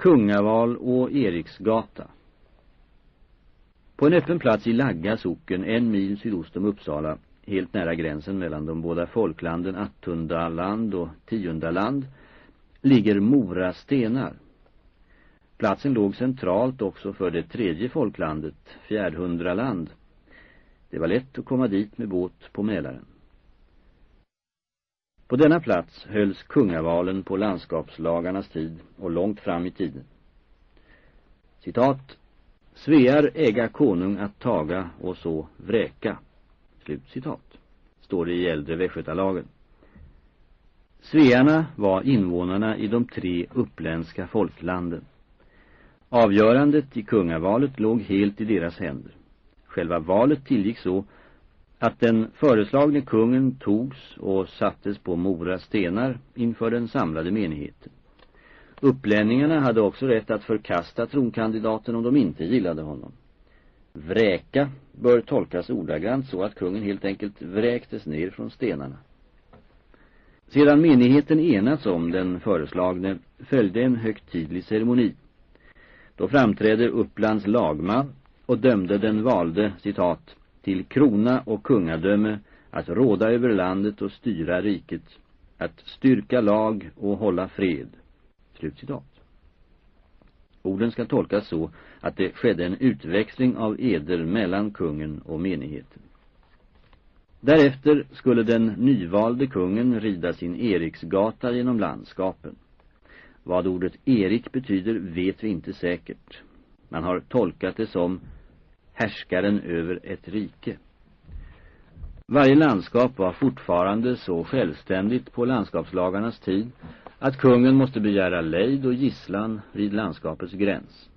Kungaval och Eriksgata. På en öppen plats i Lagga socken, en mil sydost om Uppsala, helt nära gränsen mellan de båda folklanden Attundaland och Tiondaland, ligger Mora stenar. Platsen låg centralt också för det tredje folklandet, Fjärdhundraland. Det var lätt att komma dit med båt på Mälaren. På denna plats hölls kungavalen på landskapslagarnas tid och långt fram i tiden. Citat. Svear äga konung att taga och så vräka. Slut citat. Står det i äldre västgötalagen. Svearna var invånarna i de tre uppländska folklanden. Avgörandet i kungavalet låg helt i deras händer. Själva valet tillgick så att den föreslagne kungen togs och sattes på Mora stenar inför den samlade menigheten. Upplänningarna hade också rätt att förkasta tronkandidaten om de inte gillade honom. Vräka bör tolkas ordagrant så att kungen helt enkelt vräktes ner från stenarna. Sedan menigheten enats om den föreslagne följde en högtidlig ceremoni. Då framträdde Upplands lagman och dömde den valde, citat, till krona och kungadöme att råda över landet och styra riket, att styrka lag och hålla fred. Slutcitat. Orden ska tolkas så att det skedde en utväxling av eder mellan kungen och menigheten. Därefter skulle den nyvalde kungen rida sin Eriksgata genom landskapen. Vad ordet Erik betyder vet vi inte säkert. Man har tolkat det som härskaren över ett rike. Varje landskap var fortfarande så självständigt på landskapslagarnas tid att kungen måste begära lejd och gisslan vid landskapets gräns.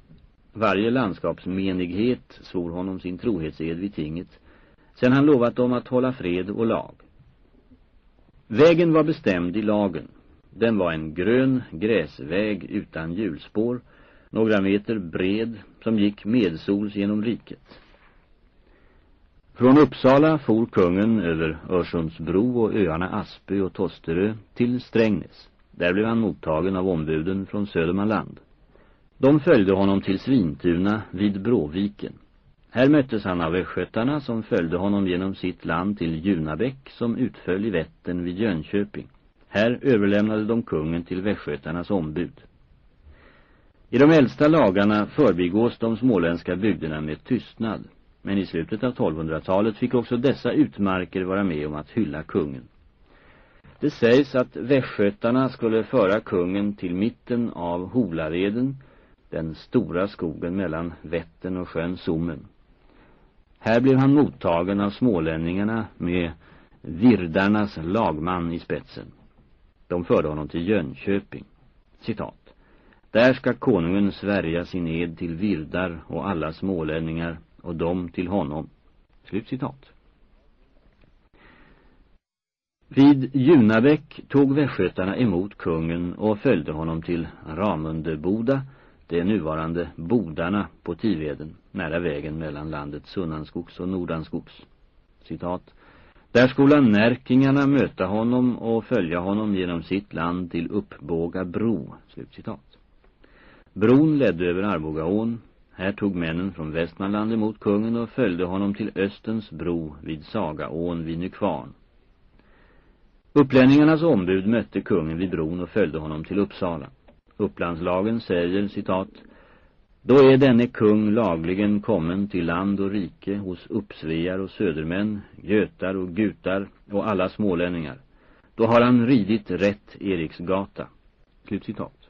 Varje landskapsmenighet svor honom sin trohetsed vid tinget, sedan han lovat dem att hålla fred och lag. Vägen var bestämd i lagen. Den var en grön gräsväg utan hjulspår några meter bred, som gick medsols genom riket. Från Uppsala for kungen över Örsundsbro och öarna Aspö och Tosterö till Strängnäs. Där blev han mottagen av ombuden från Södermanland. De följde honom till Svintuna vid Bråviken. Här möttes han av västgötarna som följde honom genom sitt land till Junabäck som utföll i Vättern vid Jönköping. Här överlämnade de kungen till västgötarnas ombud. I de äldsta lagarna förbigås de småländska bygderna med tystnad. Men i slutet av 1200-talet fick också dessa utmarker vara med om att hylla kungen. Det sägs att västgötarna skulle föra kungen till mitten av Holareden, den stora skogen mellan Vättern och sjön Sommen. Här blev han mottagen av smålänningarna med virdarnas lagman i spetsen. De förde honom till Jönköping. Citat. Där ska konungen svärja sin ed till virdar och alla smålänningar och dem till honom. Slutcitat. Vid Junabäck tog västgötarna emot kungen och följde honom till Ramundeboda, det nuvarande Bodarna på Tiveden, nära vägen mellan landet Sunnanskogs och Nordanskogs. Citat. Där skola närkingarna möta honom och följa honom genom sitt land till Uppbåga bro. Slutcitat. Bron ledde över Arbogaån. Här tog männen från Västmanland emot kungen och följde honom till Östens bro vid Sagaån vid Nykvarn. Upplänningarnas ombud mötte kungen vid bron och följde honom till Uppsala. Upplandslagen säger, citat, Då är denne kung lagligen kommen till land och rike hos uppsvear och södermän, götar och gutar och alla smålänningar. Då har han ridit rätt Eriksgata. Slutcitat.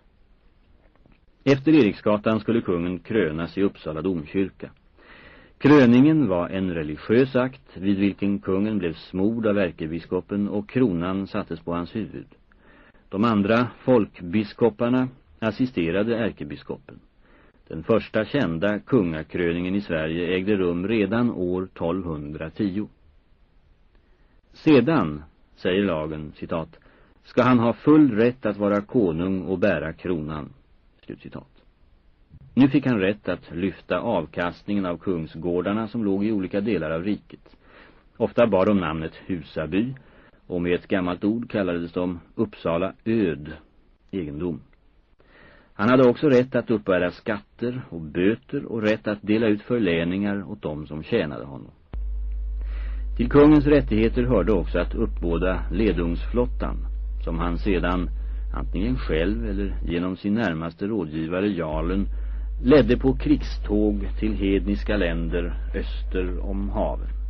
Efter Eriksgatan skulle kungen krönas i Uppsala domkyrka. Kröningen var en religiös akt vid vilken kungen blev smord av ärkebiskopen och kronan sattes på hans huvud. De andra folkbiskoparna assisterade ärkebiskopen. Den första kända kungakröningen i Sverige ägde rum redan år 1210. Sedan, säger lagen, citat, ska han ha full rätt att vara konung och bära kronan. Slutcitat. Nu fick han rätt att lyfta avkastningen av kungsgårdarna som låg i olika delar av riket. Ofta bar de namnet Husaby och med ett gammalt ord kallades de Uppsala öd, egendom. Han hade också rätt att uppbära skatter och böter och rätt att dela ut förläningar åt dem som tjänade honom. Till kungens rättigheter hörde också att uppbåda ledungsflottan, som han sedan, antingen själv eller genom sin närmaste rådgivare Jarlen, ledde på krigståg till hedniska länder öster om havet.